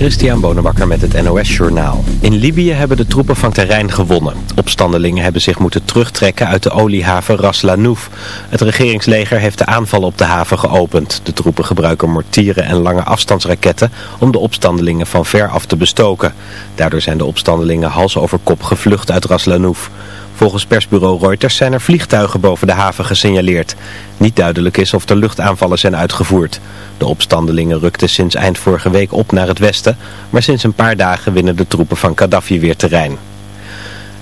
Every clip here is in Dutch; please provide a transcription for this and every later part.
Christian Bonenbakker met het NOS Journaal. In Libië hebben de troepen van terrein gewonnen. Opstandelingen hebben zich moeten terugtrekken uit de oliehaven Ras Lanouf. Het regeringsleger heeft de aanval op de haven geopend. De troepen gebruiken mortieren en lange afstandsraketten om de opstandelingen van ver af te bestoken. Daardoor zijn de opstandelingen hals over kop gevlucht uit Ras Lanouf. Volgens persbureau Reuters zijn er vliegtuigen boven de haven gesignaleerd. Niet duidelijk is of er luchtaanvallen zijn uitgevoerd. De opstandelingen rukten sinds eind vorige week op naar het westen, maar sinds een paar dagen winnen de troepen van Gaddafi weer terrein.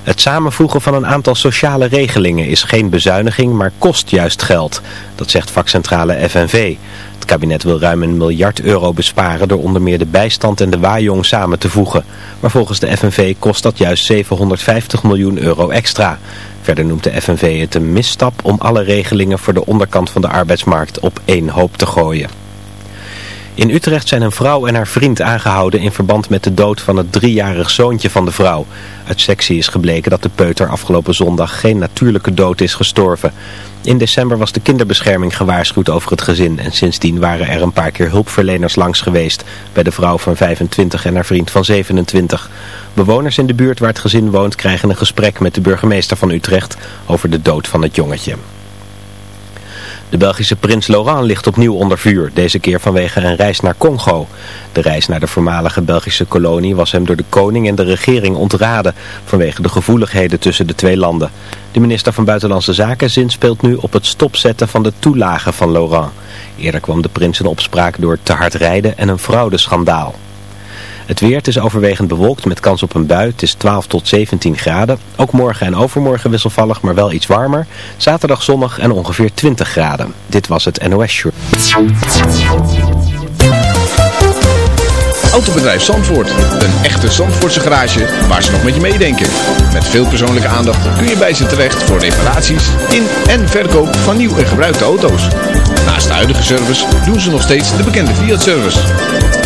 Het samenvoegen van een aantal sociale regelingen is geen bezuiniging, maar kost juist geld. Dat zegt vakcentrale FNV. Het kabinet wil ruim een miljard euro besparen door onder meer de bijstand en de waaijong samen te voegen. Maar volgens de FNV kost dat juist 750 miljoen euro extra. Verder noemt de FNV het een misstap om alle regelingen voor de onderkant van de arbeidsmarkt op één hoop te gooien. In Utrecht zijn een vrouw en haar vriend aangehouden in verband met de dood van het driejarig zoontje van de vrouw. Uit sectie is gebleken dat de peuter afgelopen zondag geen natuurlijke dood is gestorven. In december was de kinderbescherming gewaarschuwd over het gezin en sindsdien waren er een paar keer hulpverleners langs geweest bij de vrouw van 25 en haar vriend van 27. Bewoners in de buurt waar het gezin woont krijgen een gesprek met de burgemeester van Utrecht over de dood van het jongetje. De Belgische prins Laurent ligt opnieuw onder vuur, deze keer vanwege een reis naar Congo. De reis naar de voormalige Belgische kolonie was hem door de koning en de regering ontraden, vanwege de gevoeligheden tussen de twee landen. De minister van Buitenlandse Zaken zinspeelt nu op het stopzetten van de toelagen van Laurent. Eerder kwam de prins in opspraak door te hard rijden en een fraudeschandaal. Het weer, is overwegend bewolkt met kans op een bui. Het is 12 tot 17 graden. Ook morgen en overmorgen wisselvallig, maar wel iets warmer. Zaterdag zonnig en ongeveer 20 graden. Dit was het NOS Show. Autobedrijf Zandvoort. Een echte Zandvoortse garage waar ze nog met je meedenken. Met veel persoonlijke aandacht kun je bij ze terecht voor reparaties in en verkoop van nieuw en gebruikte auto's. Naast de huidige service doen ze nog steeds de bekende Fiat-service.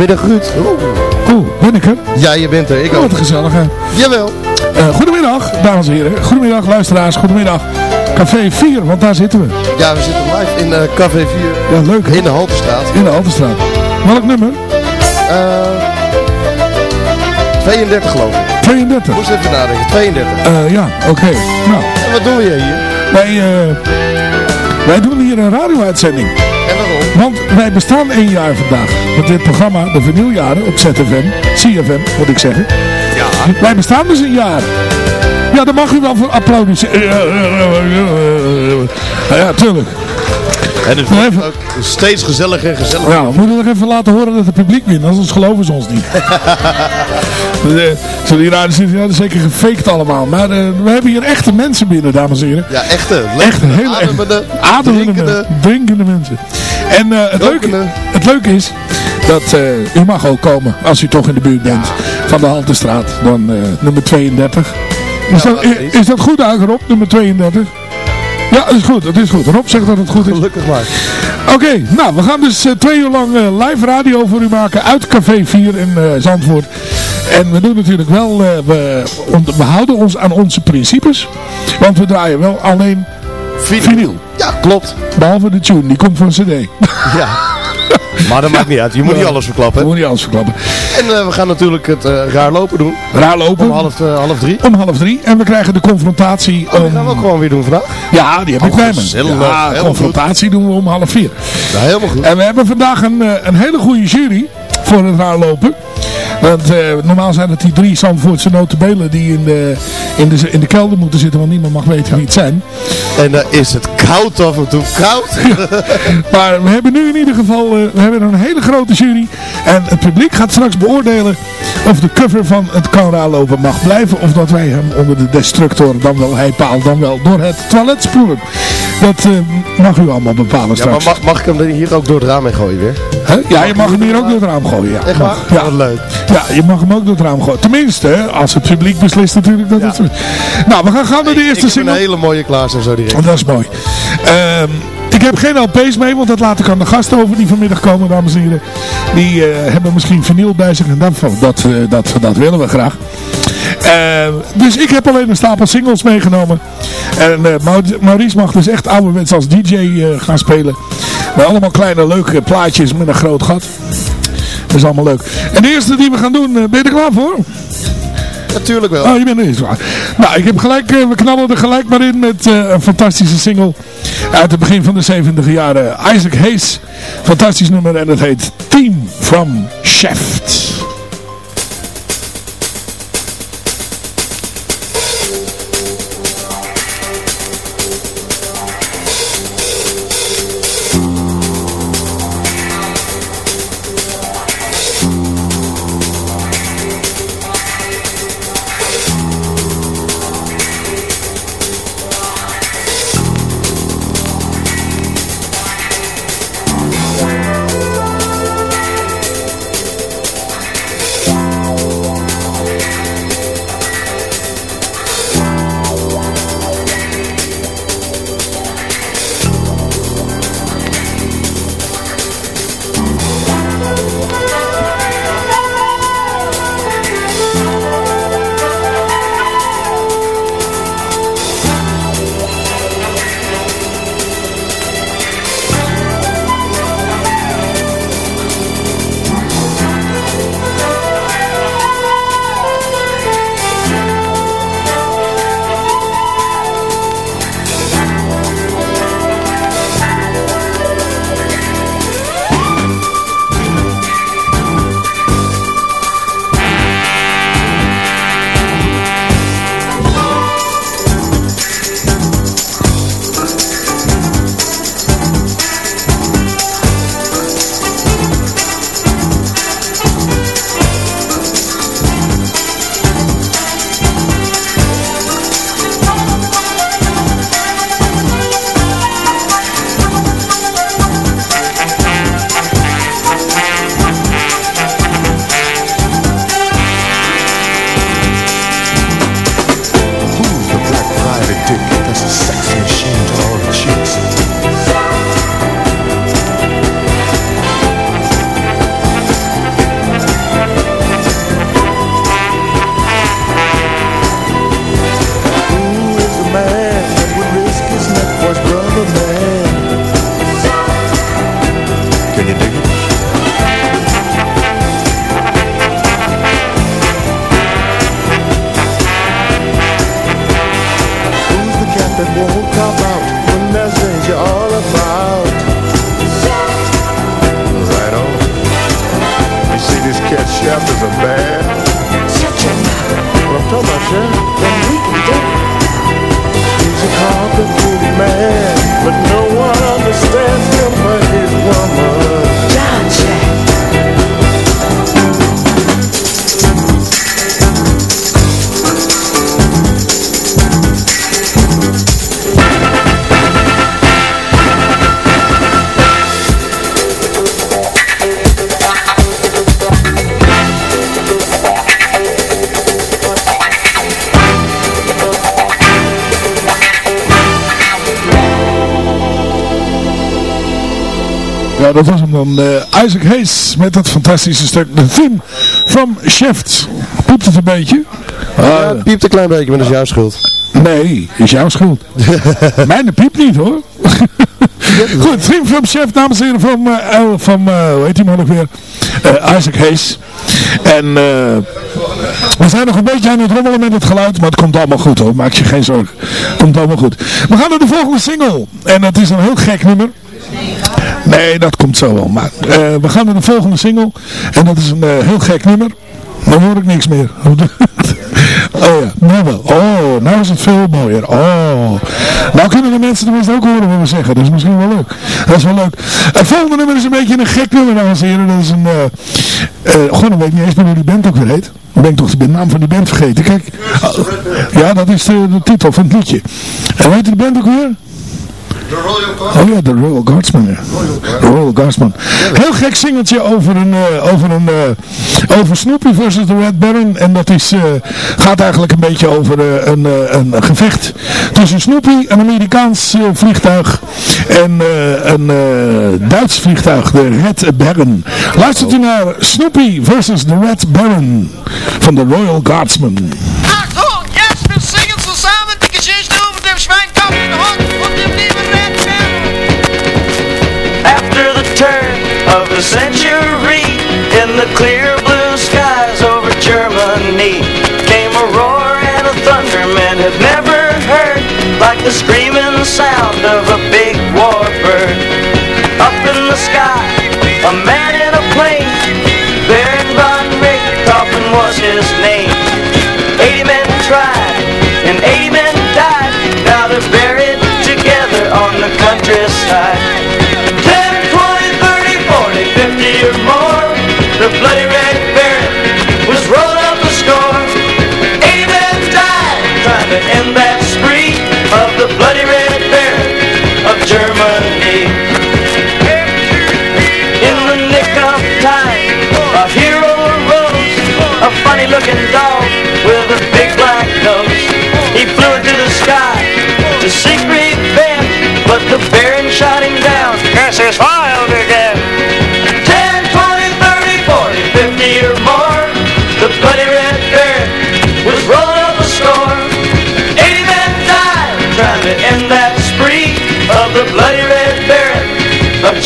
Goedemiddag Ruud. Oeh, ben ik er? Ja, je bent er. Ik Oh, ook. wat gezellig hè. Jawel. Eh, goedemiddag, dames en heren. Goedemiddag, luisteraars. Goedemiddag. Café 4, want daar zitten we. Ja, we zitten live in eh, Café 4 Ja, leuk. hè? in de Haltestraat. In de Altenstraat. Welk nummer? Eh 32 geloof ik. 32. Moest even nadenken. 32. Eh, ja, oké. Nou, En wat doen we hier? wij, wij doen hier een radio-uitzending. En? Want wij bestaan één jaar vandaag. Met dit programma, de vernieuwjaren op ZFM. CFM, moet ik zeggen. Ja. Wij bestaan dus een jaar. Ja, daar mag u wel voor applaudisseren. Ja, tuurlijk. En het wordt even- steeds gezelliger en gezelliger. Ja, we moeten nog even laten horen dat het publiek wint, anders geloven ze ons niet. Eh, Zo die raden zitten, ja, dat is zeker gefaked allemaal. Maar eh, we hebben hier echte mensen binnen, dames en heren. Ja, echte. Echt levende, heel echt. ademende, Ademende, drinkende. drinkende mensen. En eh, het, leuke, Rokende. het leuke is dat eh, u mag ook komen als u toch in de buurt bent van de Haltestraat. Dan eh, nummer 32. Is, dat, dat is. is dat goed uit Rob, nummer 32? Ja, dat is goed, dat is goed. Rob zegt dat het goed is. Gelukkig maar. Oké, nou, we gaan dus twee uur lang live radio voor u maken uit Café 4 in Zandvoort. En we doen natuurlijk wel, we, we houden ons aan onze principes. Want we draaien wel alleen vinyl. Ja, klopt. Behalve de tune, die komt van cd. Ja. Maar dat maakt niet uit. Je moet niet alles We verklappen. moeten niet alles verklappen. En eh, we gaan natuurlijk het eh, raar lopen doen. Raar lopen. Om half, eh, half drie. Om half drie. En we krijgen de confrontatie Oh, die om... gaan we ook gewoon weer doen vandaag. Ja, die heb ik Oh, bij me. Ja, confrontatie doen we om half vier. Ja, helemaal goed. En we hebben vandaag een, een hele goede jury voor het raar lopen. Want eh, normaal zijn het die drie Zandvoortse notabelen die in de, in, de, in de kelder moeten zitten, want niemand mag weten wie het zijn. En dan is het koud af en toe. Koud. Maar we hebben nu in ieder geval eh, we hebben een hele grote jury. En het publiek gaat straks beoordelen of de cover van het kan raar lopen mag blijven. Of dat wij hem onder de destructor, dan wel heipaal, dan wel door het toilet spoelen. Dat eh, mag u allemaal bepalen Ja, straks. maar mag, mag ik hem er hier ook door het raam mee gooien weer? Ja, je mag hem hier ook door het raam gooien. Ja. Echt waar? Ja. Wat leuk. Ja, je mag hem ook door het raam gooien. Tenminste, als het publiek beslist natuurlijk dat het... Nou, we gaan gaan naar de Ik eerste heb een single. hele mooie klaar en zo direct. Oh, dat is mooi. Ehm, ik heb geen LP's mee, want dat laat ik aan de gasten over die vanmiddag komen, dames en heren. Die eh, hebben misschien vinyl bij zich en dat, dat, eh, dat, dat willen we graag. Ehm, dus ik heb alleen een stapel singles meegenomen. En eh, Mau- Maurice mag dus echt ouderwets als DJ gaan spelen. Met allemaal kleine leuke plaatjes met een groot gat. Dat is allemaal leuk. En de eerste die we gaan doen, eh, ben je er klaar voor? Natuurlijk wel. Oh, je bent er waar. Nou, ik heb gelijk, eh, we knallen er gelijk maar in met eh, een fantastische single uit het begin van de 70 jaren. Isaac Hayes, fantastisch nummer en het heet Team from Shaft. Dat was hem dan. eh, Isaac Hayes met dat fantastische stuk. De theme from Shaft. Poept het een beetje? Ja, het piept een klein beetje, maar dat is jouw schuld. nee, is jouw schuld. Mijn piept niet hoor. Goed, Dream from Chef, dames en heren, van, El- van eh, hoe heet die man nog weer? Isaac Hayes. En eh, we zijn nog een beetje aan het rommelen met het geluid, maar het komt allemaal goed hoor, maak je geen zorgen. Komt allemaal goed. We gaan naar de volgende single. En dat is een heel gek nummer. Nee, dat komt zo wel. Maar eh, we gaan naar de volgende single. En dat is een eh, heel gek nummer. Dan hoor ik niks meer. oh ja, nou wel. Oh, nou is het veel mooier. Oh. Nou kunnen de mensen tenminste ook horen wat we zeggen. Dat is misschien wel leuk. Dat is wel leuk. Het volgende nummer is een beetje een gek nummer, dames en heren. Dat is een... gewoon, dan weet ik niet eens meer hoe die band ook weer heet. Dan ben ik toch de naam van die band vergeten. Kijk. Ja, dat is de, de titel van het liedje. En hoe heet die band ook weer? Oh ja, de Royal Guardsman. Ja. De Royal Guardsman. Heel gek singeltje over een, eh, over een, eh, over Snoopy versus de Red Baron. En dat is, eh, gaat eigenlijk een beetje over een, eh, een gevecht tussen Snoopy, een Amerikaans vliegtuig, en eh, een eh, Duits vliegtuig, de Red Baron. Luistert u naar Snoopy versus de Red Baron van de Royal Guardsman. Achtung, jetzt the century, in the clear blue skies over Germany, came a roar and a thunder men had never heard, like the screaming sound of end that spree of the bloody red baron of Germany. In the nick of time, a hero arose, a funny looking dog with a big black nose. He flew into the sky to seek revenge, but the baron shot him down. Curse his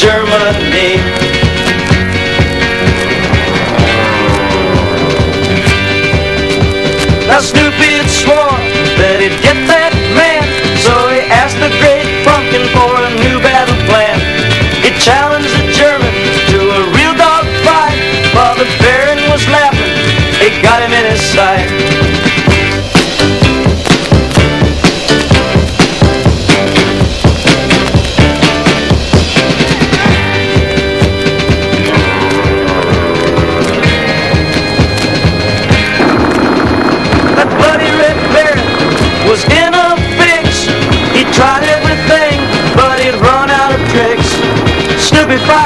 of Snoopy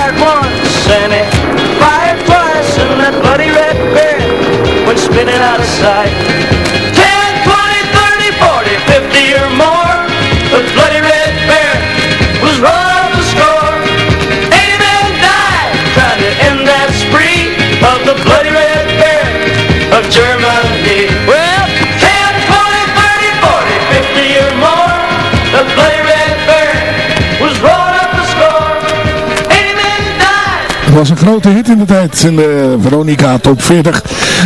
was een grote hit in de tijd in de Veronica Top 40.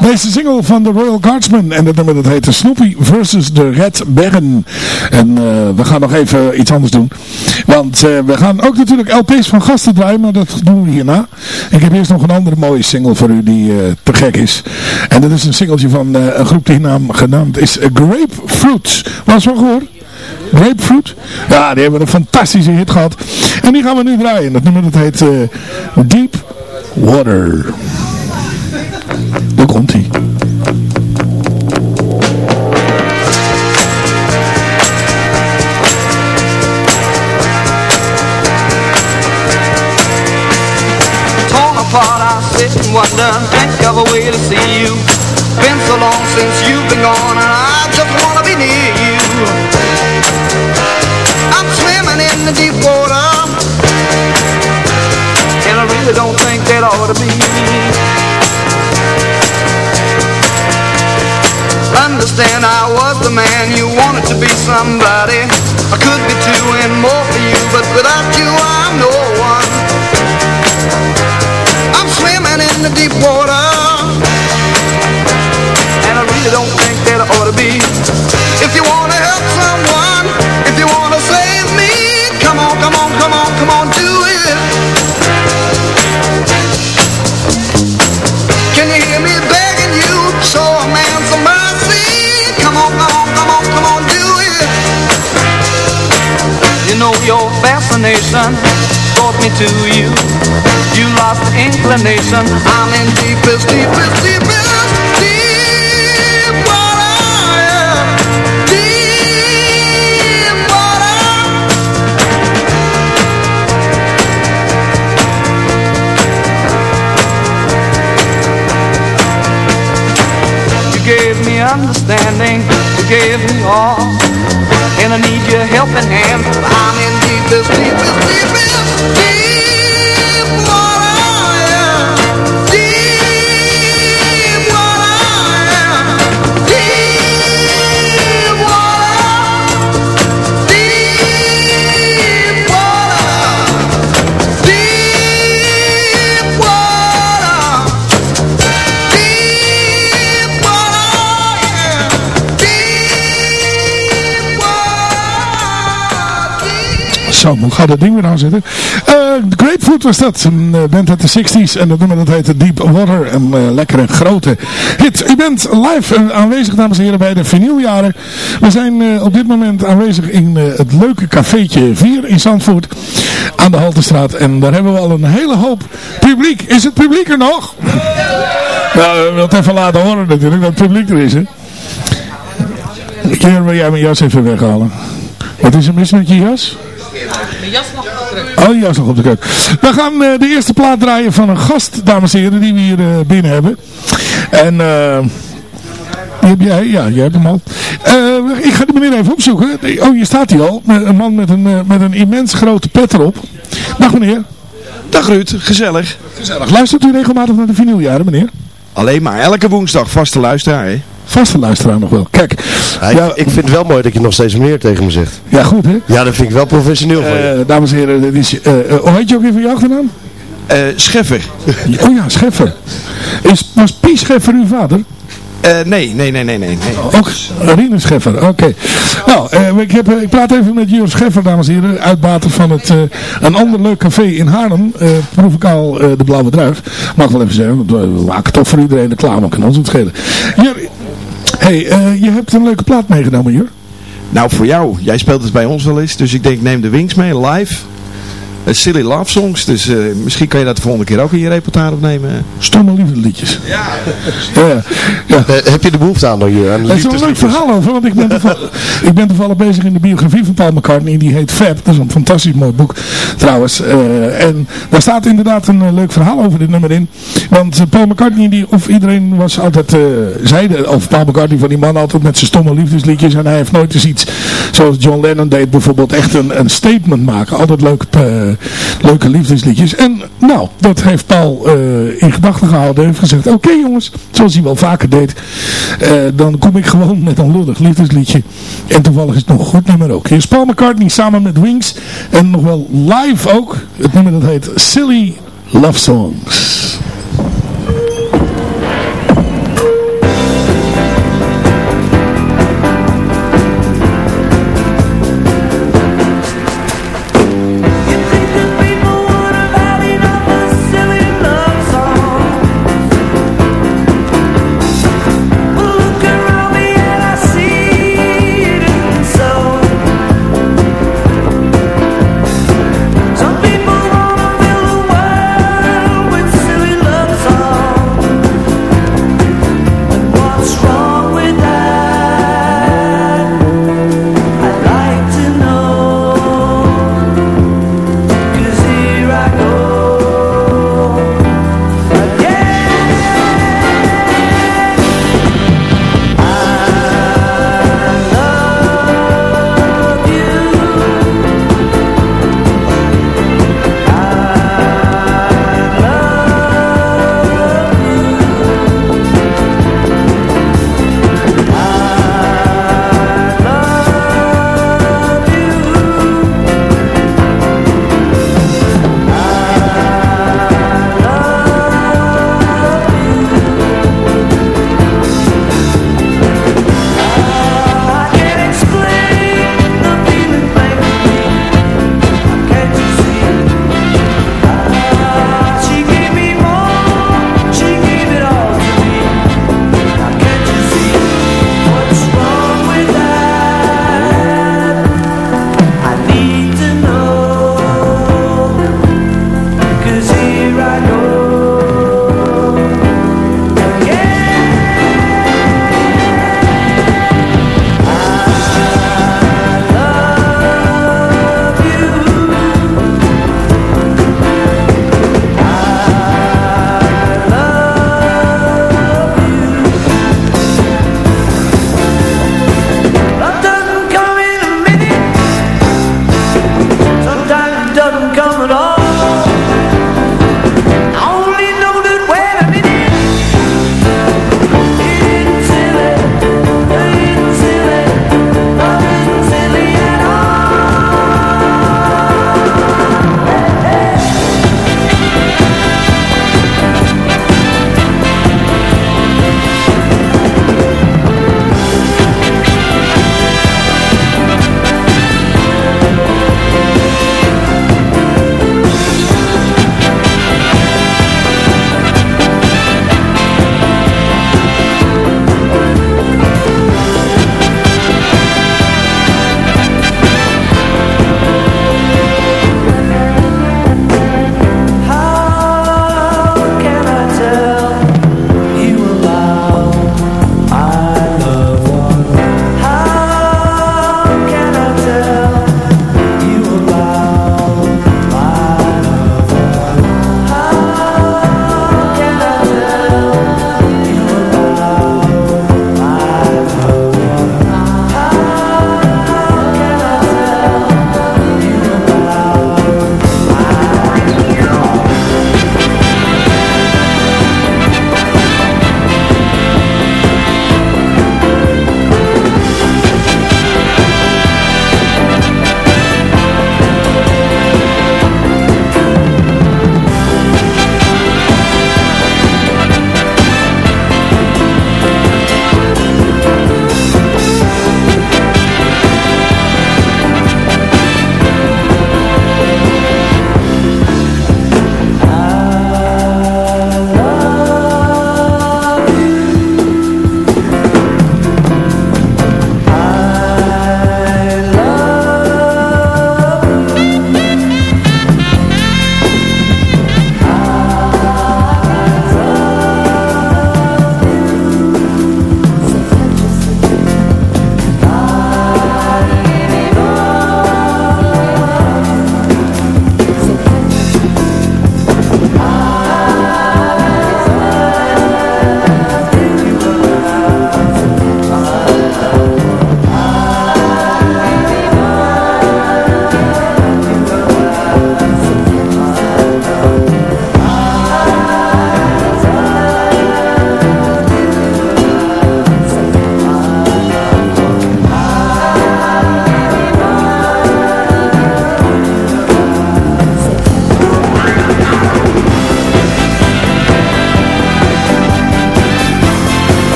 Deze single van de Royal Guardsmen. En dat nummer dat heette Snoopy versus de Red Baron. En eh, we gaan nog even iets anders doen. Want eh, we gaan ook natuurlijk LP's van gasten draaien. Maar dat doen we hierna. Ik heb eerst nog een andere mooie single voor u die eh, te gek is. En dat is een singeltje van een groep die naam genaamd is Grapefruit. Was wel gehoord? Grapefruit. Ja, die hebben een fantastische hit gehad. En die gaan we nu draaien. Dat nummer dat heet eh, Deep Water. Daar komt hij. wonder, think of a way to see you. Been so long since you've been gone, and I just wanna be near you. I'm swimming in the deep water, and I really don't think that ought to be. Understand I was the man you wanted to be somebody. I could be two and more for you, but without you I'm no one. I'm swimming in the deep water, me to you. You lost the inclination. I'm in deepest, deepest, deepest, deep water. Deep water. You gave me understanding, you gave me all, and I need your helping hand. I'm in deepest, deepest, Zo, ik gauw dat ding weer aanzetten. Eh Grapefruit was dat. Een eh, band uit de 60s. En dat nummer dat heette Deep Water. Een eh, lekkere grote hit. U bent live aanwezig, dames en heren, bij de vinyljaren. We zijn op dit moment aanwezig in het leuke cafeetje 4 in Zandvoort. Aan de Haltestraat. En daar hebben we al een hele hoop publiek. Is het publiek er nog? Nou, we het even laten horen natuurlijk dat het publiek er is, hè. Wil jij mijn jas even weghalen? Wat is er mis met je jas? Oh, die jas nog op de keuken. We gaan eh, de eerste plaat draaien van een gast, dames en heren, die we hier eh, binnen hebben. En... eh heb jij? Ja, jij hebt hem al. Eh, ik ga die meneer even opzoeken. Oh, hier staat hij al. Een man met een, met een immens grote pet erop. Dag meneer. Dag Ruud, gezellig. Gezellig. Luistert u regelmatig naar de vinyljaren, meneer? Alleen maar elke woensdag vaste luisteraar, hè? Vaste luisteraar nog wel. Kijk. Ja, ik, ik vind het wel mooi dat je nog steeds meneer tegen me zegt. Ja, goed hè? Ja, dat vind ik wel professioneel van je. Eh, dames en heren, dit is, eh, eh, hoe heet je ook even je achternaam? Eh Scheffer. Oh ja, Scheffer. Is, was Pie Scheffer uw vader? Eh, nee, nee, nee, nee, nee. Ook Rinus Scheffer, oké. Nou, eh, ik, heb, ik praat even met Jure Scheffer, dames en heren, uitbater van het, eh, een ander leuk café in Haarlem, eh proeflokaal eh, De Blauwe Druif. Mag wel even zeggen, want we, we maken toch voor iedereen reclame, kan ons het schelen. Jur, hey, eh, je hebt een leuke plaat meegenomen, Jur. Nou, voor jou. Jij speelt het bij ons wel eens, dus ik denk neem de Wings mee, live. Eh, silly Love Songs, dus eh, misschien kan je dat de volgende keer ook in je repertoire opnemen. Stomme liefdesliedjes. Ja. ja, ja. Eh, heb je de behoefte aan? Aan Er is wel een leuk verhaal over, want ik ben, toevallig, ik ben toevallig bezig in de biografie van Paul McCartney. Die heet Fab, dat is een fantastisch mooi boek trouwens. Eh, en daar staat inderdaad een eh, leuk verhaal over dit nummer in. Want eh, Paul McCartney, die, of iedereen was altijd, eh zeide, of Paul McCartney van die man altijd met zijn stomme liefdesliedjes. En hij heeft nooit eens iets, zoals John Lennon deed bijvoorbeeld, echt een, een statement maken. Altijd leuke, eh, leuke liefdesliedjes. En nou, dat heeft Paul eh, in gedachten gehouden. Heeft gezegd, oké jongens, zoals hij wel vaker deed. eh, dan kom ik gewoon met een lullig liefdesliedje. En toevallig is het nog een goed nummer ook. Hier is Paul McCartney samen met Wings. En nog wel live ook. Het nummer dat heet Silly Love Songs.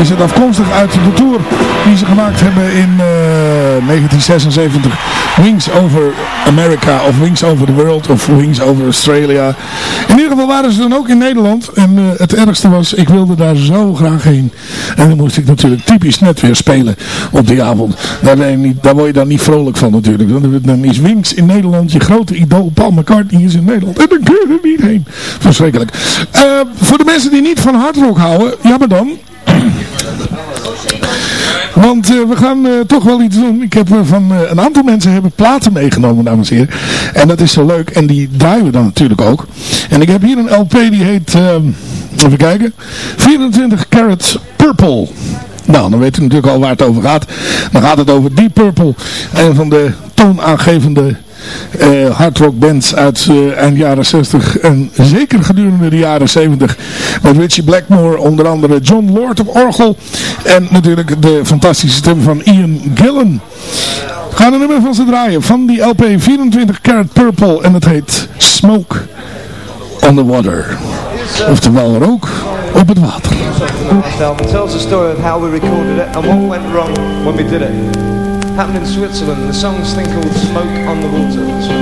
Is het afkomstig uit de tour die ze gemaakt hebben in eh, 1976. Wings Over America of Wings Over the World of Wings Over Australia. In ieder geval waren ze dan ook in Nederland. En eh, het ergste was, ik wilde daar zo graag heen. En dan moest ik natuurlijk typisch net weer spelen op die avond. Daar, ben je niet, daar word je dan niet vrolijk van natuurlijk. Dan, is Wings in Nederland, je grote idool Paul McCartney is in Nederland. En dan kun je er niet heen. Verschrikkelijk. Eh, voor de mensen die niet van hardrock houden, jammer dan. Want eh, we gaan eh, toch wel iets doen. Ik heb eh, van een aantal mensen hebben platen meegenomen, dames en heren. En dat is zo leuk. En die draaien we dan natuurlijk ook. En ik heb hier een LP die heet, even kijken, 24 Carats Purple. Nou, dan weet u natuurlijk al waar het over gaat. Dan gaat het over Deep Purple. Een van de toonaangevende eh hardrock bands uit eh, eind jaren 60 en zeker gedurende de jaren 70 met Richie Blackmore, onder andere John Lord op orgel en natuurlijk de fantastische stem van Ian Gillan. We gaan een nummer van ze draaien van die LP 24 Karat Purple en het heet Smoke on the Water. Oftewel rook op het water. Album tells the story of how we recorded it and what went wrong when we did it. Happened in Switzerland. The song's thing called Smoke on the Water.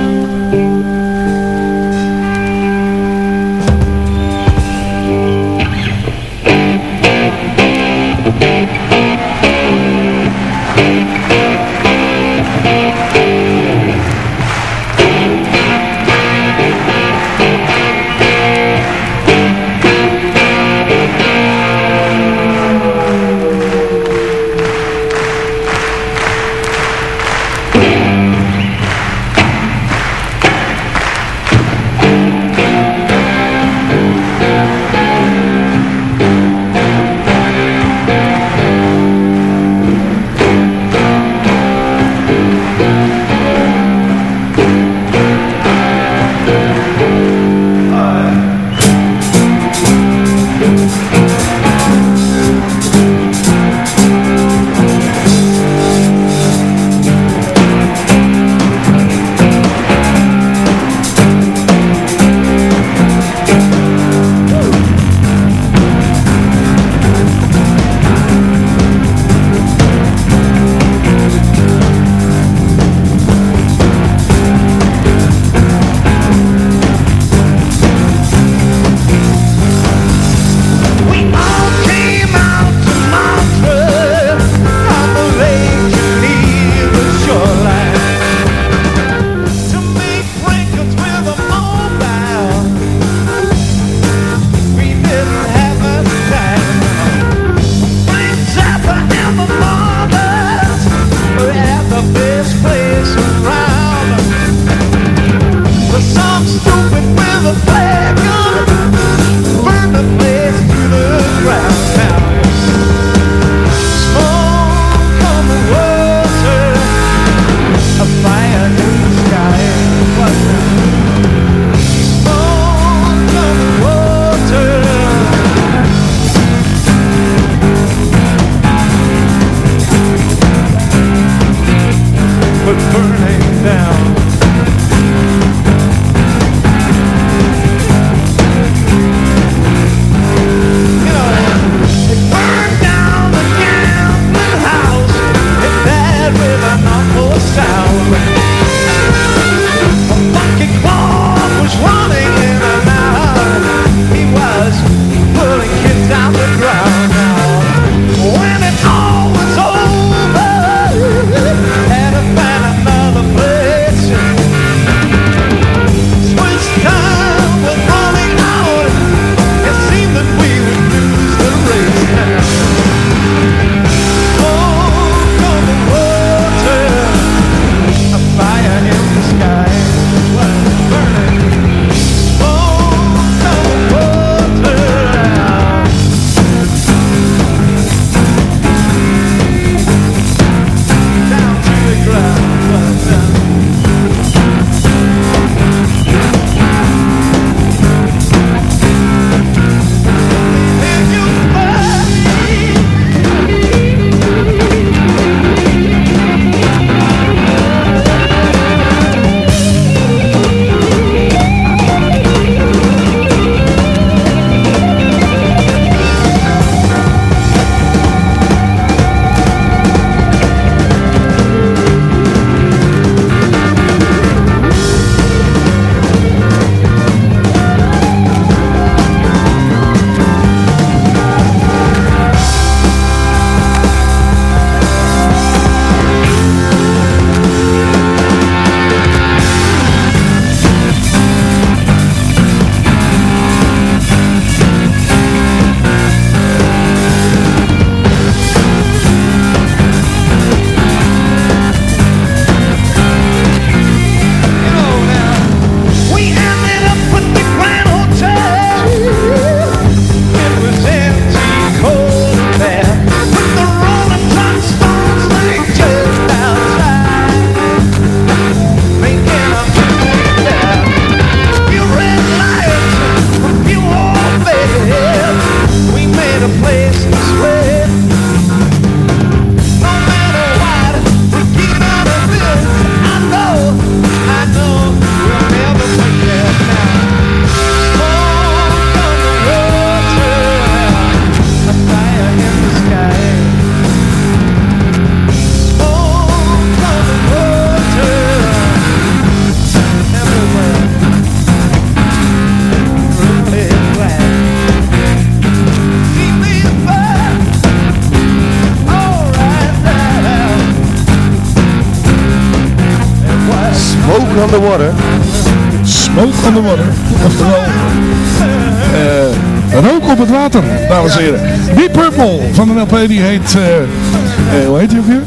Dames en heren. Deep Purple van de LP, die heet, eh, hoe heet die ook weer?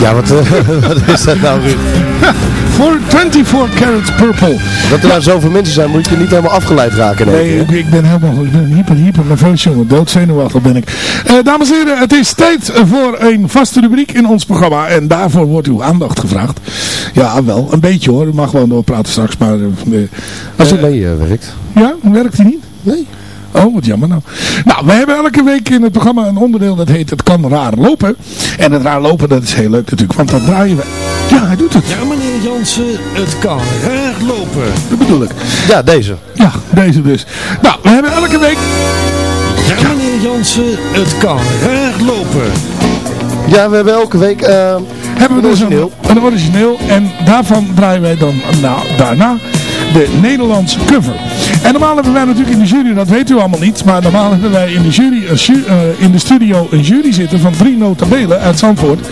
Ja, wat, eh, wat is dat nou weer? Voor 24 Karat Purple. Dat er nou zoveel mensen zijn, moet je niet helemaal afgeleid raken. Nee, ik, ik ben helemaal ik ben hyper, hyper nerveus, jongen. Doodzenuwachtig ben ik. Eh, dames en heren, het is tijd voor een vaste rubriek in ons programma. En daarvoor wordt uw aandacht gevraagd. Ja, wel, een beetje hoor. U mag gewoon doorpraten straks, maar... Als het mee eh, werkt. Ja, werkt hij niet? Nee. Oh, wat jammer nou. Nou, we hebben elke week in het programma een onderdeel dat heet Het kan raar lopen. En het raar lopen, dat is heel leuk natuurlijk, want dan draaien we... Ja, hij doet het. Ja, meneer Jansen, het kan raar lopen. Dat bedoel ik. Ja, deze. Ja, deze dus. Nou, we hebben elke week... Ja, meneer Jansen, het kan raar lopen. Ja, we hebben elke week... eh, hebben we een dus origineel. Een, een origineel. En daarvan draaien wij dan nou, daarna de Nederlandse cover. En normaal hebben wij natuurlijk in de jury, dat weet u allemaal niet, maar normaal hebben wij in de, jury, ju- eh, in de studio een jury zitten van drie notabelen uit Zandvoort.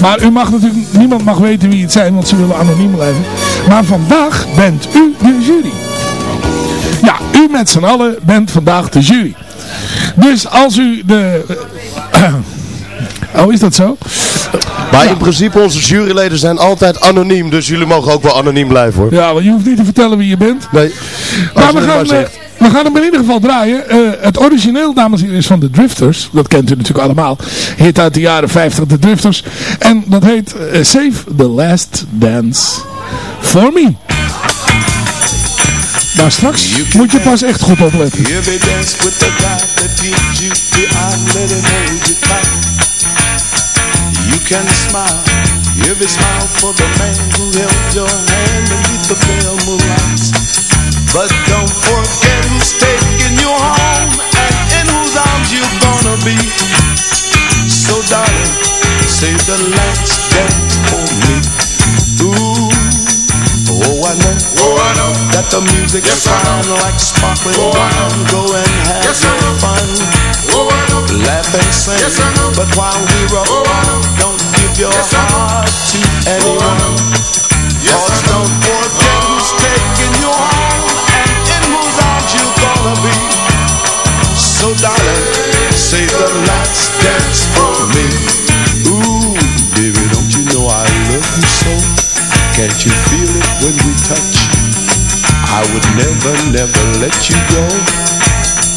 Maar u mag natuurlijk, niemand mag weten wie het zijn, want ze willen anoniem blijven. Maar vandaag bent u de jury. Ja, u met z'n allen bent vandaag de jury. Dus als u de... oh, is dat zo? Maar in principe, onze juryleden zijn altijd anoniem. Dus jullie mogen ook wel anoniem blijven hoor. Ja, want je hoeft niet te vertellen wie je bent. Nee. Maar we gaan, maar eh, we gaan hem in ieder geval draaien. Eh, het origineel, dames en heren, is van de Drifters. Dat kent u natuurlijk allemaal. Hit uit de jaren 50, de Drifters. En dat heet eh, Save the Last Dance for Me. Maar straks moet je pas echt goed opletten. Can smile, you ever smile for the man who held your hand beneath the pale moonlight But don't forget who's taking you home and in whose arms you're gonna be. So darling, save the last dance for me. Ooh. Oh, I know, oh, I know that the music yes, sound like sparkling oh, wine. Go and have yes, your fun. Oh, I know. Laugh and sing. Yes, I know. But while we roll, oh, don't give your yes, heart to anyone. Yes, Cause don't forget who's taking you home and in whose arms you're gonna be. So darling, save the last dance for me. Ooh, baby, don't you know I love you so? Can't you feel it when we touch? I would never, never let you go.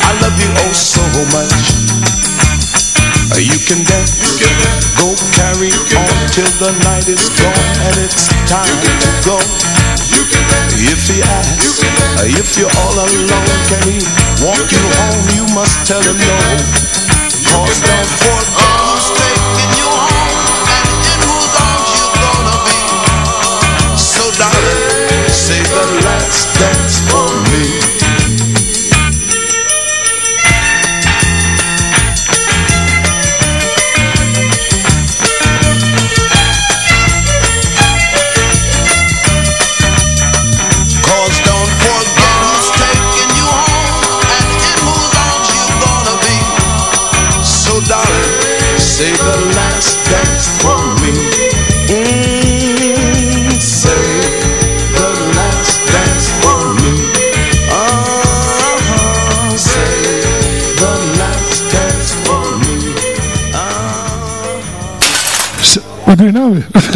I love you oh so much. Uh, You can dance, go carry on till the night is gone and it's time to go. If he asks, uh, if you're all alone, can he walk you home? You must tell him no. Cause don't forget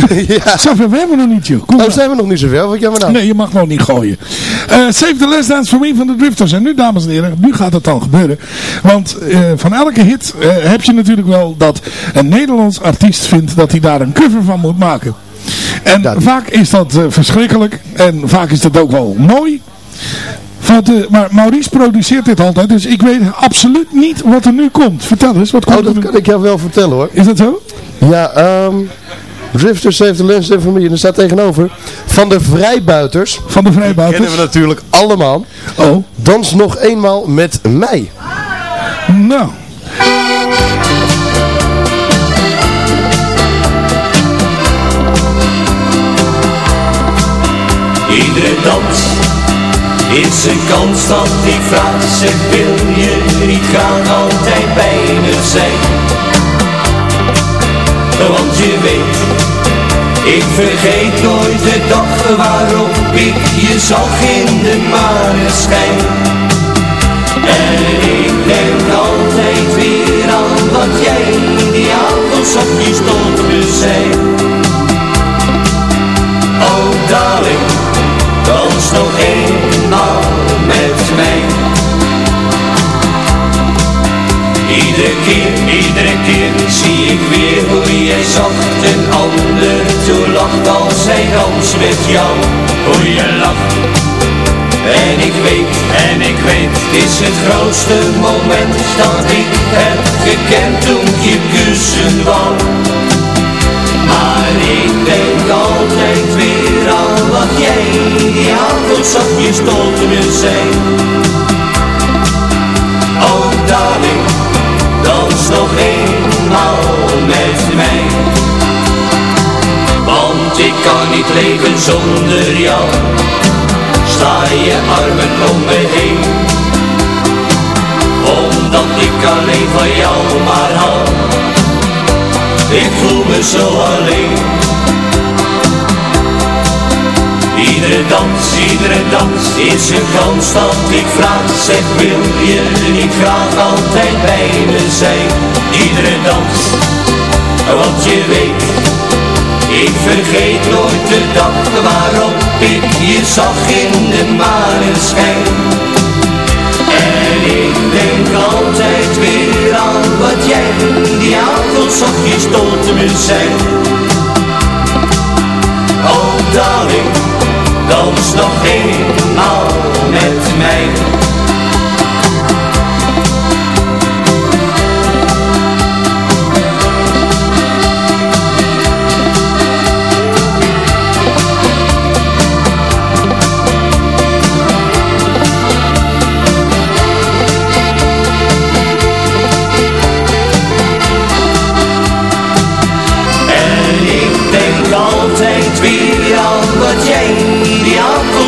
ja. Zoveel we hebben we nog niet, joh. Kom Oh, maar. zijn we nog niet zoveel? Wat jammer nou. Nee, je mag gewoon niet gooien. Eh, save the Last Dance for Me van de Drifters. En nu, dames en heren, nu gaat het dan gebeuren. Want eh, van elke hit eh, heb je natuurlijk wel dat een Nederlands artiest vindt dat hij daar een cover van moet maken. En vaak is dat verschrikkelijk. En vaak is dat ook wel mooi. De, maar Maurice produceert dit altijd. Dus ik weet absoluut niet wat er nu komt. Vertel eens, wat komt Oh, dat er nu? kan ik jou wel vertellen hoor. Is dat zo? Ja, ehm Drifters Save the Lens for Me. En er staat tegenover. Van de Vrijbuiters. Van de Vrijbuiters. kennen we natuurlijk allemaal. Oh. Dans nog eenmaal met mij. Nou. Iedere dans is een kans dat ik vraag Zeg wil je niet graag altijd bij me zijn Want je weet Ik vergeet nooit de dag waarop ik je zag in de maneschijn. En ik denk altijd weer aan wat jij die avond zachtjes tot me zei. Oh darling, dans nog eenmaal iedere keer zie ik weer hoe jij zacht een ander toelacht als hij dans met jou. Hoe je lacht. En ik weet, en ik weet, is het grootste moment dat ik heb gekend toen je kussen wou. Maar ik denk altijd weer aan wat jij die avond zachtjes tot me zei. Oh darling, nog eenmaal met mij. Want ik kan niet leven zonder jou. Sla je armen om me heen. Omdat ik alleen van jou maar hou. Ik voel me zo alleen. Iedere dans, iedere dans is een kans dat ik vraag Zeg wil je niet graag altijd bij me zijn? Iedere dans, want je weet Ik vergeet nooit de dag waarop ik je zag in de maneschijn. En ik denk altijd weer aan wat jij die avond zachtjes tot me zei. Oh darling dans nog eenmaal met mij.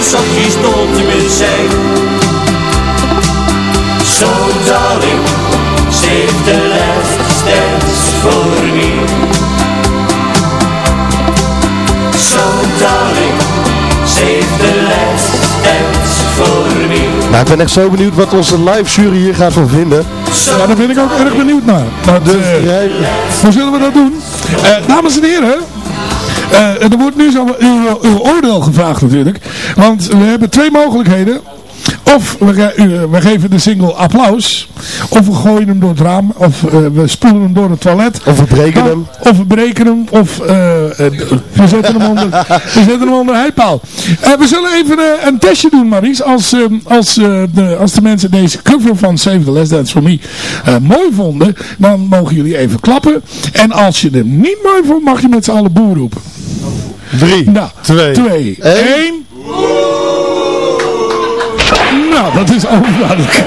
Zachtjes tot me zei. So darling, save the last dance for me. So darling, save the last dance for me. Nou, ik ben echt zo benieuwd wat onze live jury hier gaat van vinden. Ja, daar ben ik ook erg benieuwd naar. Dus, eh, jij- hoe zullen we dat doen? Eh, dames en heren, er wordt nu zo uw, uw oordeel gevraagd natuurlijk. Want we hebben twee mogelijkheden. Of we, ge- u- we geven de single applaus. Of we gooien hem door het raam. Of eh, we spoelen hem door het toilet. Of we breken Nou, hem. Of we breken hem. Of eh, eh, we, zetten hem onder, we zetten hem onder heipaal. Eh, we zullen even eh, een testje doen Maries. Als, eh, als, eh, de, als de mensen deze cover van Save the Last Dance For Me eh, mooi vonden. Dan mogen jullie even klappen. En als je hem niet mooi vond mag je met z'n allen boer roepen. Drie, Nou, twee, twee, één. één. Nou, dat is overduidelijk.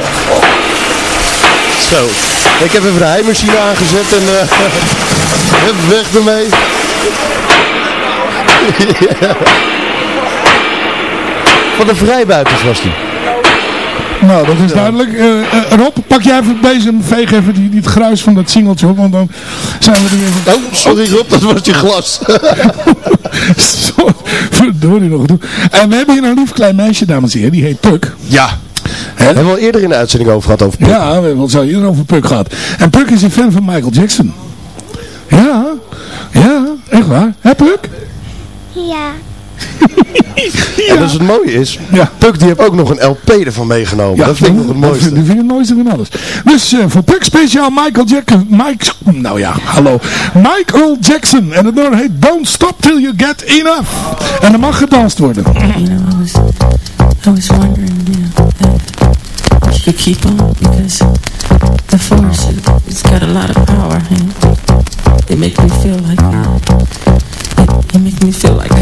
Zo. Ik heb even de heimachine aangezet en hup, weg ermee. Ja. Van de vrijbuiters was die. Nou, dat is duidelijk. Eh, eh, Rob, pak jij even deze en veeg even die, die het gruis van dat singeltje op, want dan zijn we er weer... Oh, sorry Rob, dat was je glas. Zo, Verdorie nog toe. En we hebben hier een lief klein meisje, dames en heren, die heet Puk. Ja. Hè? Hebben we al eerder in de uitzending over gehad over Puk. Ja, we hebben het zo eerder over Puk gehad. En Puk is een fan van Michael Jackson. Ja, ja, echt waar. Hè Puk? Ja. En dus het mooie is, Ja. Puk die heeft ook nog een LP ervan meegenomen. dat vind ik nog het Dat mooiste. dat vind ik het mooiste van alles. Dus eh, voor Puk speciaal Michael Jackson. Mike, nou ja, hallo. Michael Jackson. En het nummer heet Don't Stop Till You Get Enough. En er mag gedanst worden. You know, I was, I was wondering, you know, if you could keep on because the force, it, it's got a lot of power and it makes me feel like, uh, it, it makes me feel like,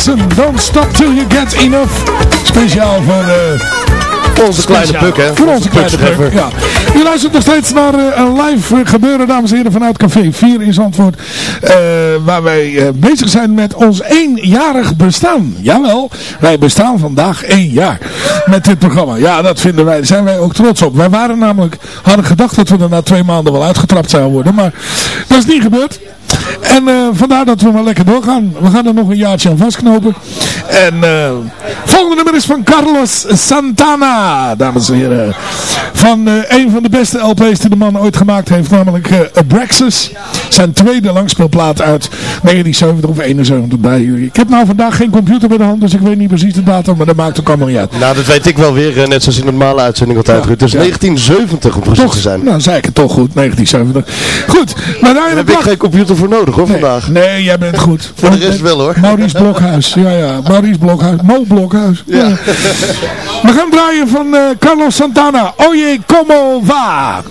Jackson, Don't Stop Till You Get Enough. Speciaal voor... Uh, onze kleine puk, hè? Voor onze kleine puk, ja. U luistert nog steeds naar uh, een live gebeuren, dames en heren, vanuit Café 4 in Zandvoort. Uh, waar wij bezig zijn met ons eenjarig bestaan. Jawel, wij bestaan vandaag één jaar met dit programma. Ja, dat vinden wij, zijn wij ook trots op. Wij waren namelijk, hadden gedacht dat we er na twee maanden wel uitgetrapt zouden worden. Maar dat is niet gebeurd. En uh, vandaar dat we maar lekker doorgaan. We gaan er nog een jaartje aan vastknopen. En uh, volgende nummer is van Carlos Santana, dames en heren. Van uh, een van de beste LP's die de man ooit gemaakt heeft, namelijk Abraxas. Zijn tweede langspeelplaat uit 1970 of 71 bij jullie. Ik heb nou vandaag geen computer bij de hand, dus ik weet niet precies de datum, maar dat maakt ook allemaal niet uit. Nou, dat weet ik wel weer, net zoals in de normale uitzending altijd. Ja, het is ja. 1970 om precies toch, te zijn. Nou, zei ik het toch goed, 1970. Goed, maar daar heb ik geen computer voor nodig hoor, nee, vandaag. Nee, jij bent goed. Voor de rest wel hoor. Maurice Blokhuis, ja ja, Maurice Blokhuis, Mo Blokhuis. Ja. ja. We gaan draaien van uh, Carlos Santana, Oye Como Va.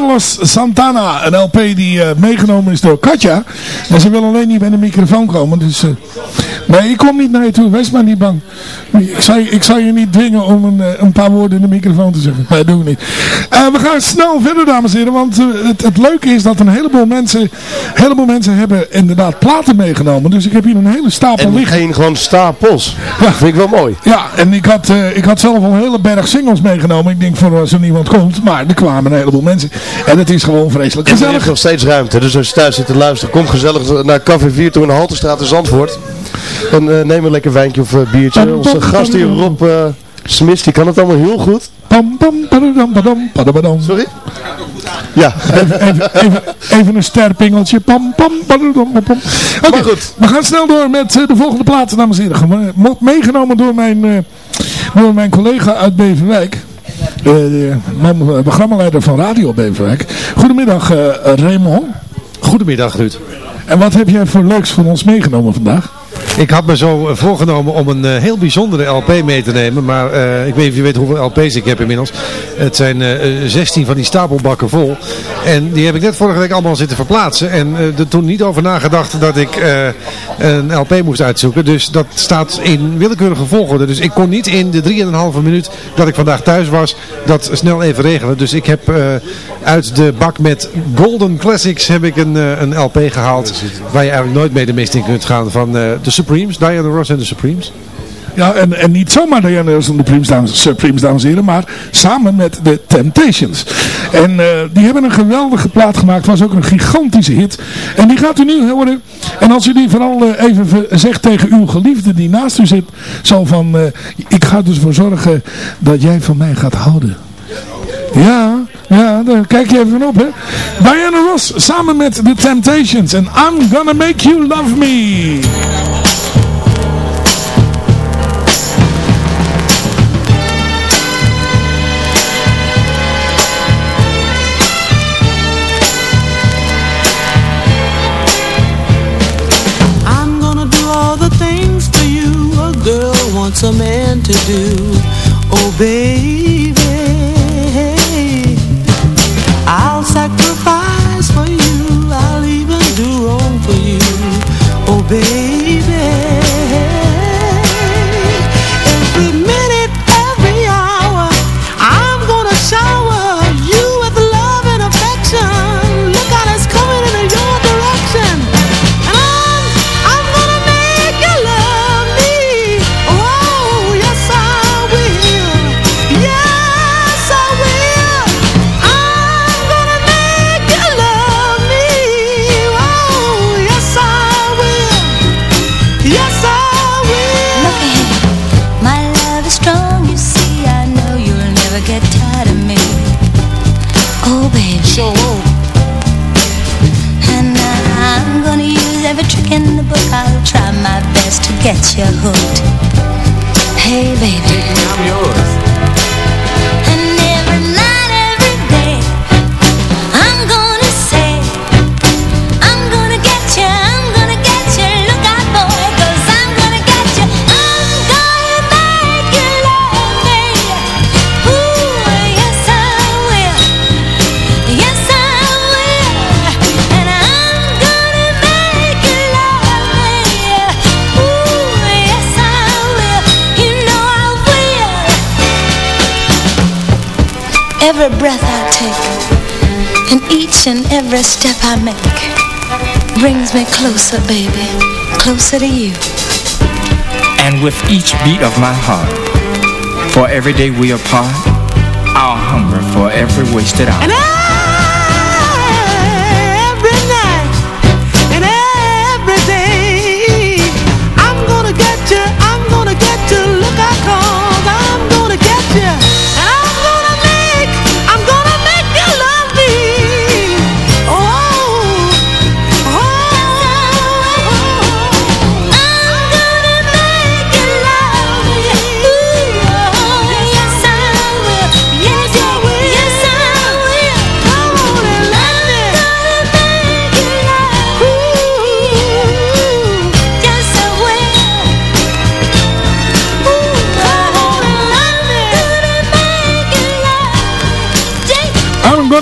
Carlos Santana, een LP die eh, meegenomen is door Katja. En ze wil alleen niet bij de microfoon komen. Dus, eh, nee, ik kom niet naar je toe, wees maar niet bang. Ik zal, je- ik zal je niet dwingen om een, eh, een paar woorden in de microfoon te zeggen. Nee, dat doen we niet. Eh, we gaan snel verder, dames en heren. Want eh, het, het leuke is dat een heleboel mensen, een heleboel mensen hebben inderdaad platen meegenomen. Dus ik heb hier een hele stapel En liggen. geen gewoon stapels. Ja. Vind ik wel mooi. Ja, en ik had, eh, ik had zelf al een hele berg singles meegenomen. Ik denk voor als er niemand komt. Maar er kwamen een heleboel mensen. En het is gewoon vreselijk En er gezellig. is nog steeds ruimte. Dus als je thuis zit te luisteren, kom gezellig naar Café 4 toe in de Halterstraat in Zandvoort. En eh, neem een lekker wijntje of eh, biertje. Onze gast hier, Rob eh Smits, die kan het allemaal heel goed. Sorry? Ja. Even, even, een sterpingeltje. Pam, pam. Oké, we gaan snel door met de volgende platen, dames en heren. Meegenomen door mijn, door mijn collega uit Beverwijk. Eh, programmaleider van Radio Beverwijk. Goedemiddag, eh, Raymond. Goedemiddag, Ruud. En wat heb jij voor leuks voor ons meegenomen vandaag? Ik had me zo eh, voorgenomen om een eh, heel bijzondere LP mee te nemen. Maar eh, ik weet niet of je weet hoeveel LP's ik heb inmiddels. Het zijn eh, eh, 16 van die stapelbakken vol. En die heb ik net vorige week allemaal zitten verplaatsen. En er toen niet over nagedacht dat ik een LP moest uitzoeken. Dus dat staat in willekeurige volgorde. Dus ik kon niet in de 3,5 minuut dat ik vandaag thuis was dat snel even regelen. Dus ik heb uit de bak met Golden Classics heb ik een, een LP gehaald. Waar je eigenlijk nooit mee de mist in kunt gaan van eh, de Supremes, Diana Ross en de Supremes. Ja, en, en niet zomaar Diana Ross en de Supremes, dames, Supremes, dames en heren, maar samen met de Temptations. En eh, die hebben een geweldige plaat gemaakt, was ook een gigantische hit. En die gaat u nu horen. En als u die vooral eh, even zegt tegen uw geliefde die naast u zit, zo van, eh, ik ga dus voor zorgen dat jij van mij gaat houden. Ja, ja, daar kijk je even op, hè. Diana Ross samen met The Temptations en I'm Gonna Make You Love Me. I'm gonna do all the things for you a girl wants a man to do. Oh every step I make brings me closer, baby, closer to you. And with each beat of my heart, for every day we apart, I'll hunger for every wasted hour. And every night and every day, I'm gonna get you, I'm gonna get you. Look out, cause I'm gonna get you.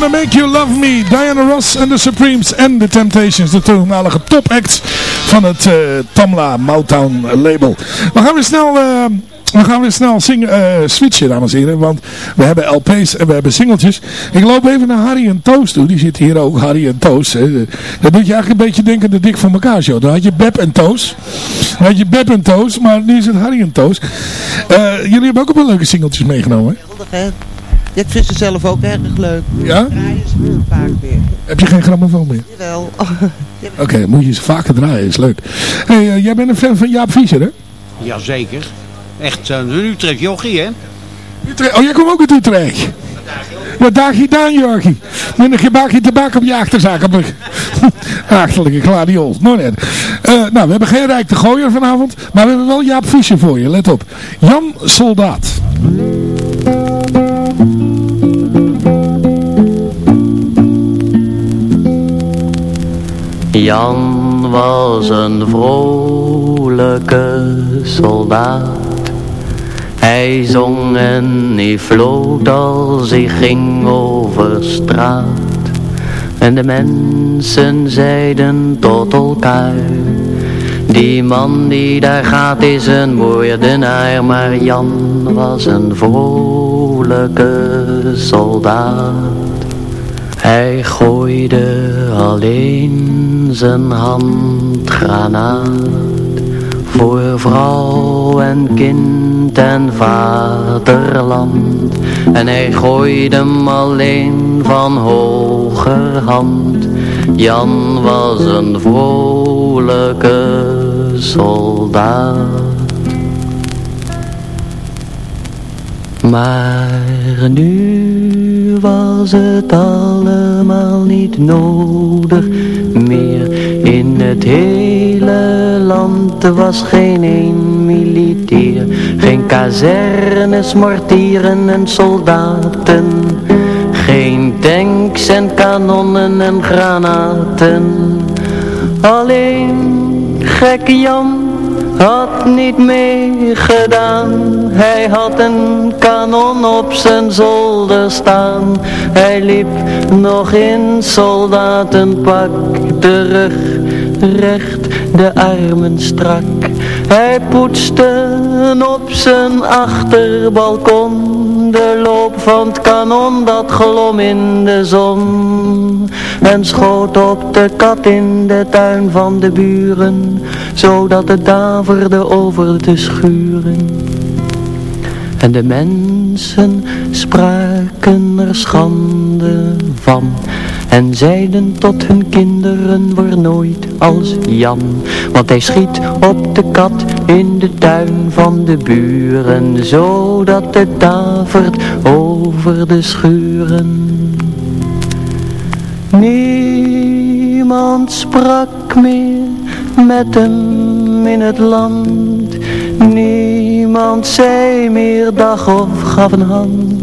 Gonna Make You Love Me. Diana Ross and the Supremes en The Temptations. De toenmalige top acts van het uh, Tamla Motown label. We gaan weer snel... Uh, we gaan weer snel uh, switchen, dames en heren. Want we hebben LP's en we hebben singeltjes. Ik loop even naar Harry en Toos toe. Die zit hier ook, Harry en Toos. Hè. Dat doet je eigenlijk een beetje denken de dik van elkaar show. Dan had je Beb en Toos. Dan had je Beb en Toos, maar nu is het Harry en Toos. Jullie hebben ook een leuke singeltjes meegenomen, hè? Ja, ik vind ze zelf ook erg leuk. Ja? Draaien ze vaak weer. Heb je geen grammofoon meer? Jawel. Oké, okay, moet je ze vaker draaien, is leuk. Hey, uh, jij bent een fan van Jaap Visser, hè? Jazeker. Echt een uh, Utrecht jochie, hè? Utrecht. Oh, jij komt ook uit Utrecht? Wat daag je dan, Jorgie? Met een gebakje tabak op je achterzak. Op Achterlijke gladiols. Nou, net. Uh, nou, we hebben geen Rijk de Gooier vanavond. Maar we hebben wel Jaap Visser voor je. Let op. Jan Soldaat. Jan was een vrolijke soldaat. Hij zong en hij floot als hij ging over straat. En de mensen zeiden tot elkaar. Die man die daar gaat is een moordenaar. Maar Jan was een vrolijke soldaat. Hij gooide alleen zijn handgranaat voor vrouw en kind en vaderland. En hij gooide hem alleen van hogerhand. Jan was een vrolijke soldaat. Maar nu was het allemaal niet nodig meer. In het hele land was geen een militair. Geen kazernes, mortieren en soldaten. Geen tanks en kanonnen en granaten. Alleen gekke Jan had niet meegedaan. Hij had een kanon op zijn zolder staan. Hij liep nog in soldatenpak, de rug recht, de armen strak. Hij poetste op zijn achterbalkon de loop van het kanon dat glom in de zon En schoot op de kat in de tuin van de buren Zodat het daverde over de schuren. En de mensen spraken er schande van en zeiden tot hun kinderen, word nooit als Jan. Want hij schiet op de kat in de tuin van de buren, zodat het davert over de schuren. Niemand sprak meer met hem in het land. Niemand zei meer dag of gaf een hand.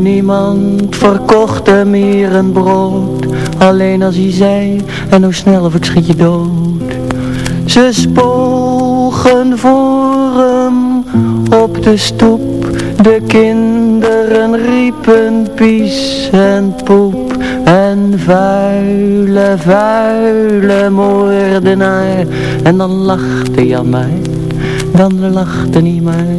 Niemand verkocht hem hier een brood. Alleen als hij zei, en hoe snel of ik schiet je dood. Ze spogen voor hem op de stoep. De kinderen riepen pies en poep. En vuile, vuile moordenaar. En dan lachte Jan mij, dan lachte hij mij.